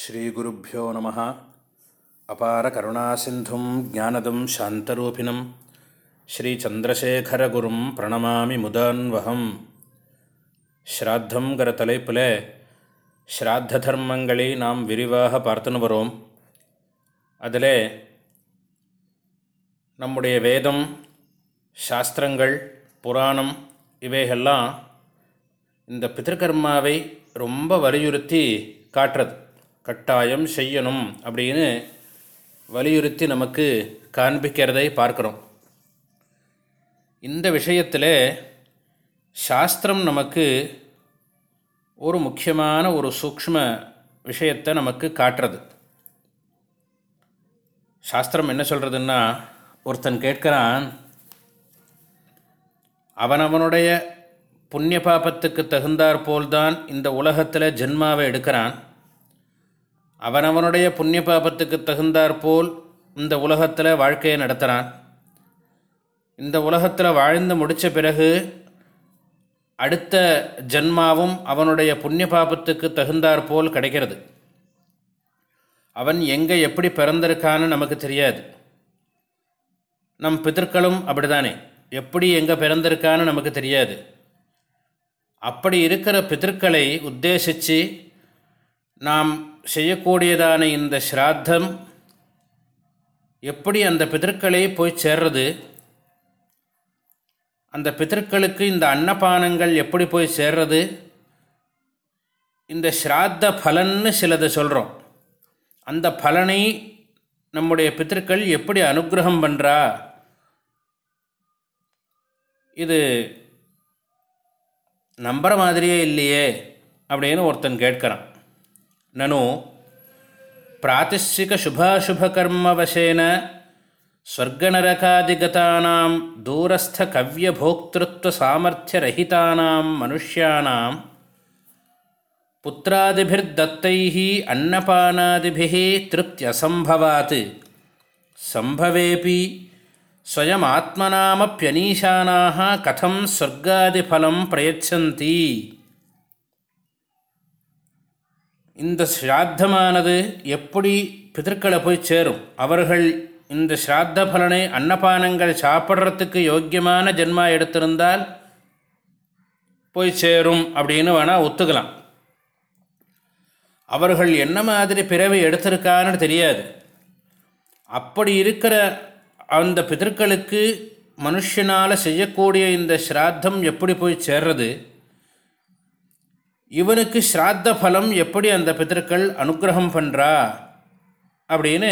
ஸ்ரீகுருப்போ நம. அபார கருணாசிந்தும் ஜானதம் சாந்தரூபிணம். ஸ்ரீச்சந்திரசேகரகுரும் பிரணமாமி முதான்வகம். ஸ்ராத்தங்கிற தலைப்பில் ஸ்ராத்த தர்மங்களை நாம் விரிவாக பார்த்துன்னு வரோம். அதில் நம்முடைய வேதம் சாஸ்திரங்கள் புராணம் இவைகள்லாம் இந்த பித்திருக்கர்மாவை ரொம்ப வலியுறுத்தி காட்டுறது. கட்டாயம் செய்யணும் அப்படின்னு வலியுறுத்தி நமக்கு காண்பிக்கிறதை பார்க்குறோம். இந்த விஷயத்தில் சாஸ்திரம் நமக்கு ஒரு முக்கியமான ஒரு சூக்ஷ்ம விஷயத்தை நமக்கு காட்டுறது. சாஸ்திரம் என்ன சொல்கிறதுன்னா ஒருத்தன் கேட்குறான் அவனவனுடைய புண்ணிய பாபத்துக்கு தகுந்தாற்போல்தான் இந்த உலகத்தில் ஜென்மாவை எடுக்கிறான். அவனவனுடைய புண்ணிய பாபத்துக்கு தகுந்தாற்போல் இந்த உலகத்தில் வாழ்க்கையை நடத்துகிறான் இந்த உலகத்தில் வாழ்ந்து முடித்த பிறகு அடுத்த ஜென்மாவும் அவனுடைய புண்ணிய பாபத்துக்கு தகுந்தாற்போல் கிடைக்கிறது. அவன் எங்கே எப்படி பிறந்திருக்கான்னு நமக்கு தெரியாது. நம் பிதற்களும் அப்படிதானே எப்படி எங்கே பிறந்திருக்கான்னு நமக்கு தெரியாது. அப்படி இருக்கிற பிதற்களை உத்தேசித்து நாம் செய்யக்கூடியதான இந்த ஸ்ராத்தம் எப்படி அந்த பிதற்களே போய் சேர்றது? அந்த பிதற்களுக்கு இந்த அன்னபானங்கள் எப்படி போய் சேர்றது? இந்த ஸ்ராத்த பலன்னு சிலதை சொல்கிறோம் அந்த பலனை நம்முடைய பித்திருக்கள் எப்படி அனுகிரகம் பண்ணுறா இது நம்புற மாதிரியே இல்லையே அப்படின்னு ஒருத்தன் கேட்குறான். ನನು ಪ್ರಾತಿಶಿಕ ಶುಭಾಶುಭಕರ್ಮವಶೇನ ಸ್ವರ್ಗನರಕಾದಿಗತಾನಾಂ ದೂರಸ್ಥ ಕವ್ಯಭೋಕ್ತೃತ್ವ ಸಾಮರ್ಥ್ಯರಹಿತಾನಾಂ ಮನುಷ್ಯಾನಾಂ ಪುತ್ರಾದಿಭಿರ್ದತ್ತೈ ಅನ್ನಪಾನಾದಿಭಿಃ ತೃಪ್ತ್ಯಸಂಭವಾತ್ ಸಂಭವೇಪಿ ಸ್ವಯಮಾತ್ಮನಾಮಪ್ಯನೀಶಾನಾಹ ಕಥಂ ಸ್ವರ್ಗಾದಿಫಲಂ ಪ್ರಯಚ್ಛಂತಿ இந்த ஸ்ராத்தமானது எப்படி பிதற்களை போய் சேரும்? அவர்கள் இந்த ஸ்ராத்த பலனை அன்னபானங்கள் சாப்பிட்றதுக்கு யோக்கியமான ஜென்மா எடுத்திருந்தால் போய் சேரும் அப்படின்னு வேணால் ஒத்துக்கலாம். அவர்கள் என்ன மாதிரி பிறவி எடுத்திருக்கான்னு தெரியாது. அப்படி இருக்கிற அந்த பிதற்களுக்கு மனுஷனால் செய்யக்கூடிய இந்த ஸ்ராத்தம் எப்படி போய் சேர்றது? இவனுக்கு ஸ்ராத்த பலம் எப்படி அந்த பிதற்கள் அனுகிரகம் பண்ணுறா அப்படின்னு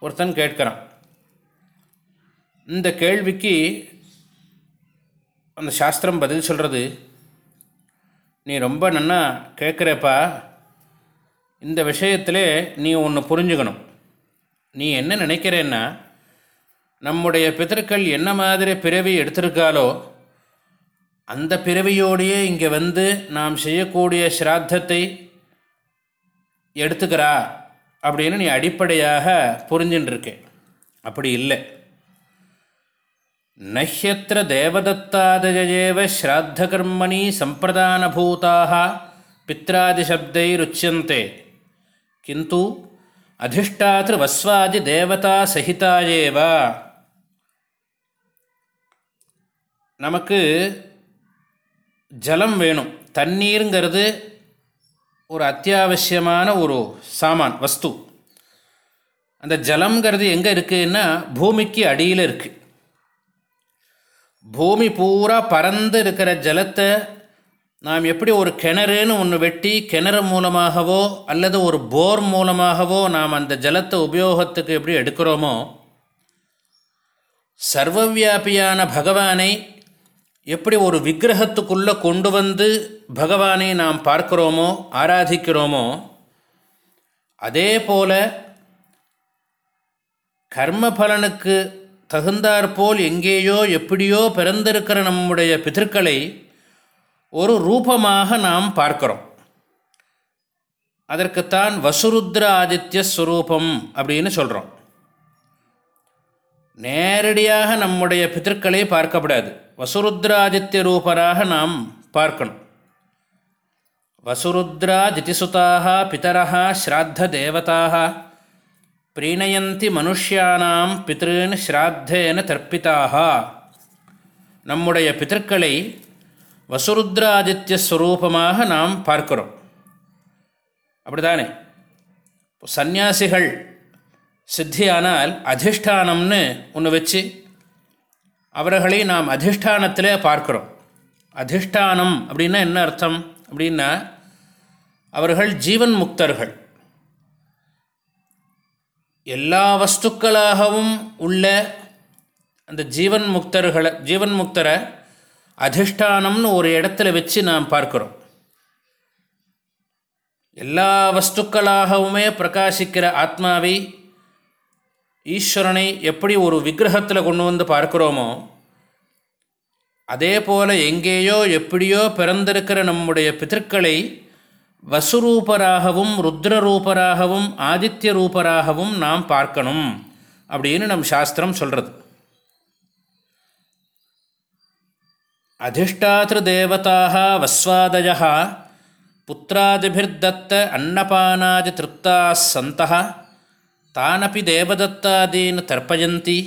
ஒருத்தன் கேட்குறான். இந்த கேள்விக்கு அந்த சாஸ்திரம் பதில் சொல்கிறது நீ ரொம்ப நன்னா கேட்குறப்பா. இந்த விஷயத்தில் நீ ஒன்று புரிஞ்சுக்கணும். நீ என்ன நினைக்கிறேன்னா நம்முடைய பிதற்கள் என்ன மாதிரி பிறவி எடுத்திருக்காலோ அந்த பிறவியோடையே இங்கே வந்து நாம் செய்யக்கூடிய ஸ்ராத்தத்தை எடுத்துக்கிறா அப்படின்னு நீ அடிப்படையாக புரிஞ்சுட்டுருக்கேன் அப்படி இல்லை. நஹ்யத்திர தேவதத்தாதயேவ பூதாக பித்ராதிசப்தை ருச்சியந்தே கிந்து அதிஷ்டாத்திரு வஸ்வாதி தேவதா சகிதாயேவா. நமக்கு ஜலம் வேணும். தண்ணீருங்கிறது ஒரு அத்தியாவசியமான ஒரு சாமான் வஸ்து. அந்த ஜலம்ங்கிறது எங்கே இருக்குன்னா பூமிக்கு அடியில் இருக்குது பூமி பூரா பறந்து இருக்கிற ஜலத்தை நாம் எப்படி ஒரு கிணறுன்னு ஒன்று வெட்டி கிணறு மூலமாகவோ அல்லது ஒரு போர் மூலமாகவோ நாம் அந்த ஜலத்தை உபயோகத்துக்கு எப்படி எடுக்கிறோமோ சர்வவியாபியான பகவானை எப்படி ஒரு விக்கிரகத்துக்குள்ளே கொண்டு வந்து பகவானை நாம் பார்க்கிறோமோ ஆராதிக்கிறோமோ அதே போல் கர்மபலனுக்கு தகுந்தாற்போல் எங்கேயோ எப்படியோ பிறந்திருக்கிற நம்முடைய பிதற்களை ஒரு ரூபமாக நாம் பார்க்கிறோம். அதற்குத்தான் வசுருத்ர ஆதித்ய ஸ்வரூபம் அப்படின்னு சொல்கிறோம் நேரடியாக நம்முடைய பிதற்களை பார்க்கப்படாது வசுருத்ராதித்ய ரூபராக நாம் பார்க்கணும். வசுருத்ரா பிதரா ஸ்ராத்த தேவதாக பிரீணயந்தி மனுஷியானாம் பித்ருன் ஸ்ராத்தேன தர்ப்பிதாக நம்முடைய பித்தர்களை வசுருத்ராதித்ய ஸ்வரூபமாக நாம் பார்க்கிறோம். அப்படிதானே? சந்நியாசிகள் சித்தியானால் அதிஷ்டானம்னு ஒன்று வச்சு அவர்களை நாம் அதிஷ்டானத்தில் பார்க்குறோம். அதிஷ்டானம் அப்படின்னா என்ன அர்த்தம்? அப்படின்னா அவர்கள் ஜீவன் முக்தர்கள். எல்லா வஸ்துக்களாகவும் உள்ள அந்த ஜீவன் முக்தர்களை ஜீவன் முக்தரை அதிஷ்டானம்னு ஒரு இடத்துல வச்சு நாம் பார்க்குறோம். எல்லா வஸ்துக்களாகவுமே பிரகாசிக்கிற ஆத்மாவை ஈஸ்வரனை எப்படி ஒரு விக்கிரகத்தில் கொண்டு வந்து பார்க்குறோமோ அதே போல் எங்கேயோ எப்படியோ பிறந்திருக்கிற நம்முடைய பிதற்களை வசுரூபராகவும் ருத்ரரூபராகவும் ஆதித்ய ரூபராகவும் நாம் பார்க்கணும் அப்படின்னு நம் சாஸ்திரம் சொல்கிறது அதிஷ்டாத்திரு தேவதாக வஸ்வாதய புத்திராதிபிர்தத்த அன்னபானாதி திருப்தா சந்த தானப்பி தேவதத்தாதீன் தர்ப்பயந்தி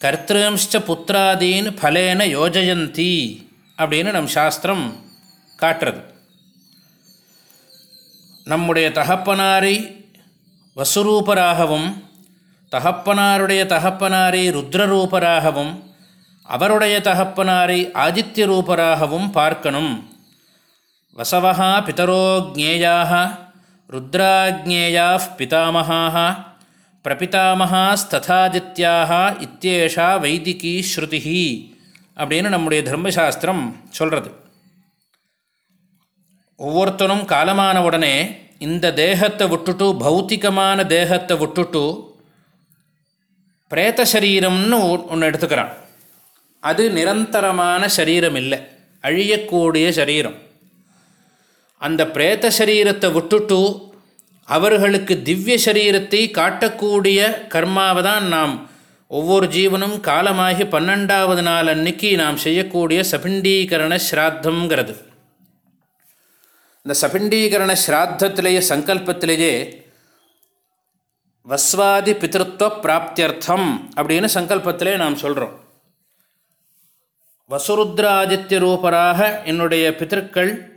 கர்த்திரும்ச்ச புத்திராதீன் பலேன யோஜயந்தி அப்படின்னு நம் சாஸ்திரம் காட்டுறது. நம்முடைய தகப்பனாரை வசுரூபராகவும் தகப்பனாருடைய தகப்பனாரை ருத்ரரூபராகவும் அவருடைய தகப்பனாரை ஆதித்ய ரூபராகவும் பார்க்கணும். வசவா பிதரோ ஜேயாக ருத்ராஜ்ஞேயா பிதாமகாக இத்தேஷா வைதிகி ஸ்ருதி அப்படின்னு நம்முடைய தர்மசாஸ்திரம் சொல்கிறது ஒவ்வொருத்தனும் காலமான உடனே இந்த தேகத்தை விட்டுட்டு பௌத்திகமான தேகத்தை விட்டுட்டு பிரேத்த சரீரம்னு ஒன்று எடுத்துக்கிறான். அது நிரந்தரமான சரீரம் இல்லை. அழியக்கூடிய சரீரம். அந்த பிரேத்த சரீரத்தை விட்டுட்டு அவர்களுக்கு திவ்ய சரீரத்தை காட்டக்கூடிய கர்மாவை தான் நாம். ஒவ்வொரு ஜீவனும் காலமாகி பன்னெண்டாவது நாள் அன்னைக்கு நாம் செய்யக்கூடிய சபிண்டீகரண ஸ்ராத்தங்கிறது இந்த சபிண்டீகரண ஸ்ராத்திலேயே சங்கல்பத்திலேயே வஸ்வாதி பித்திருத்துவ பிராப்தியர்த்தம் அப்படின்னு சங்கல்பத்திலே நாம் சொல்கிறோம் வசுருத்ராதித்ய ரூபராக என்னுடைய பித்திருக்கள்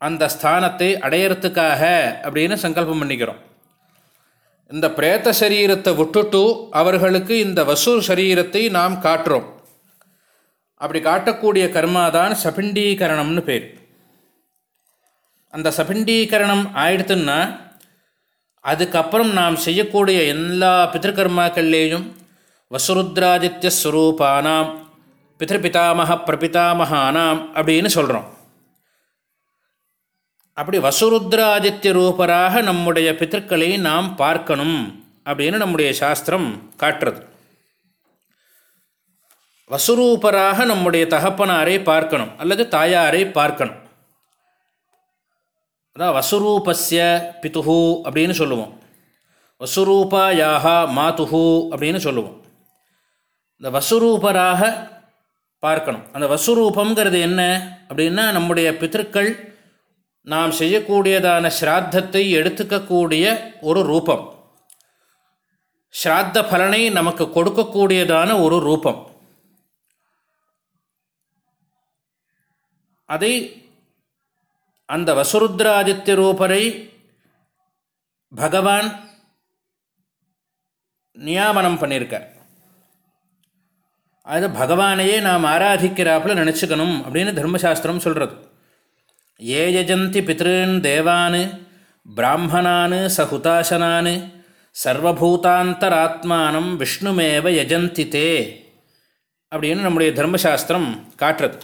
அந்த ஸ்தானத்தை அடையிறதுக்காக அப்படின்னு சங்கல்பம் பண்ணிக்கிறோம். இந்த பிரேத்த சரீரத்தை விட்டுட்டு அவர்களுக்கு இந்த வசு சரீரத்தை நாம் காட்டுறோம். அப்படி காட்டக்கூடிய கர்மா தான் சபிண்டீகரணம்னு பேர். அந்த சபிண்டீகரணம் ஆயிடுத்துன்னா அதுக்கப்புறம் நாம் செய்யக்கூடிய எல்லா பித்திருக்கர்மாக்கள்லேயும் வசுருத்ராதித்ய ஸ்வரூபானாம் பிதிருபிதாமக பிரபிதாமகானாம் அப்படின்னு சொல்கிறோம் அப்படி வசுருத்ராதித்ய ரூபராக நம்முடைய பித்தர்களை நாம் பார்க்கணும் அப்படின்னு நம்முடைய சாஸ்திரம் காட்டுறது. வசுரூபராக நம்முடைய தகப்பனாரை பார்க்கணும் அல்லது தாயாரை பார்க்கணும். அதான் வசுரூபஸ்ய பிதுஹு அப்படின்னு சொல்லுவோம். வசுரூபாயாக மாதுஹு அப்படின்னு சொல்லுவோம். இந்த வசுரூபராக பார்க்கணும். அந்த வசுரூபங்கிறது என்ன அப்படின்னா நம்முடைய பித்திருக்கள் நாம் செய்யக்கூடியதான ஸ்ராத்தத்தை எடுத்துக்கக்கூடிய ஒரு ரூபம். ஸ்ராத்த பலனை நமக்கு கொடுக்கக்கூடியதான ஒரு ரூபம். அதை அந்த வசுருத்ராதித்ய ரூபரை பகவான் நியாமனம் பண்ணியிருக்கார். அது பகவானையே நாம் ஆராதிக்கிறாப்புல நினச்சிக்கணும் அப்படின்னு தர்மசாஸ்திரம் சொல்கிறது ஏ யஜந்தி பித்ருன் தேவான் பிராமணான் சகுதாசனான் சர்வபூதாந்தராத்மானம் விஷ்ணுமேவ யஜந்தி தே அப்படின்னு நம்முடைய தர்மசாஸ்திரம் காட்டுறது.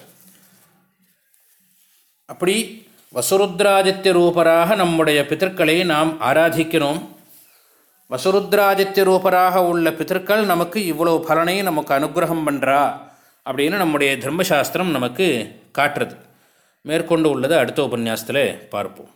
அப்படி வசுருத்ராதித்ய ரூபராக நம்முடைய பித்தர்களை நாம் ஆராதிக்கிறோம். வசுருத்ராதித்ய ரூபராக உள்ள பித்தர்கள் நமக்கு இவ்வளோ பலனை நமக்கு அனுகிரகம் பண்ணுறா அப்படின்னு நம்முடைய தர்மசாஸ்திரம் நமக்கு காட்டுறது. மேற்கொண்டு உள்ளதை அடுத்த உபன்யாசத்தில் பார்ப்போம்.